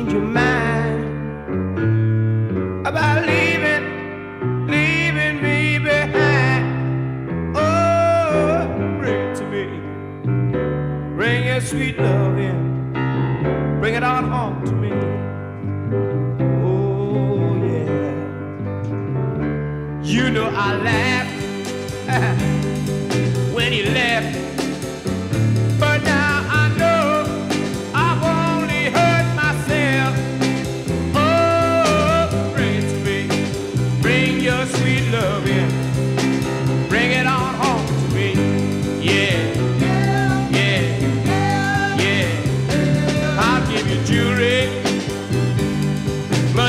change your mind about leaving, leaving me behind. Oh, bring it to me, bring your sweet love in, bring it on home to me. Oh yeah, you know I laughed when you left.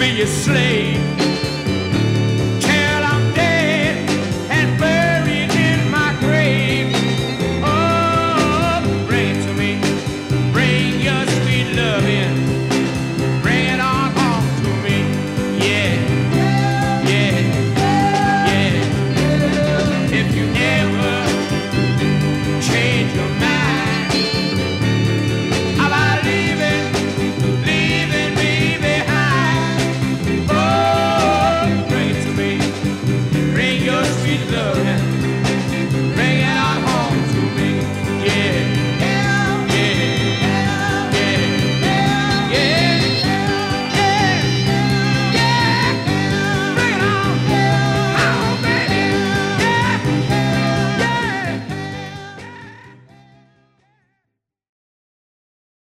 be a slave.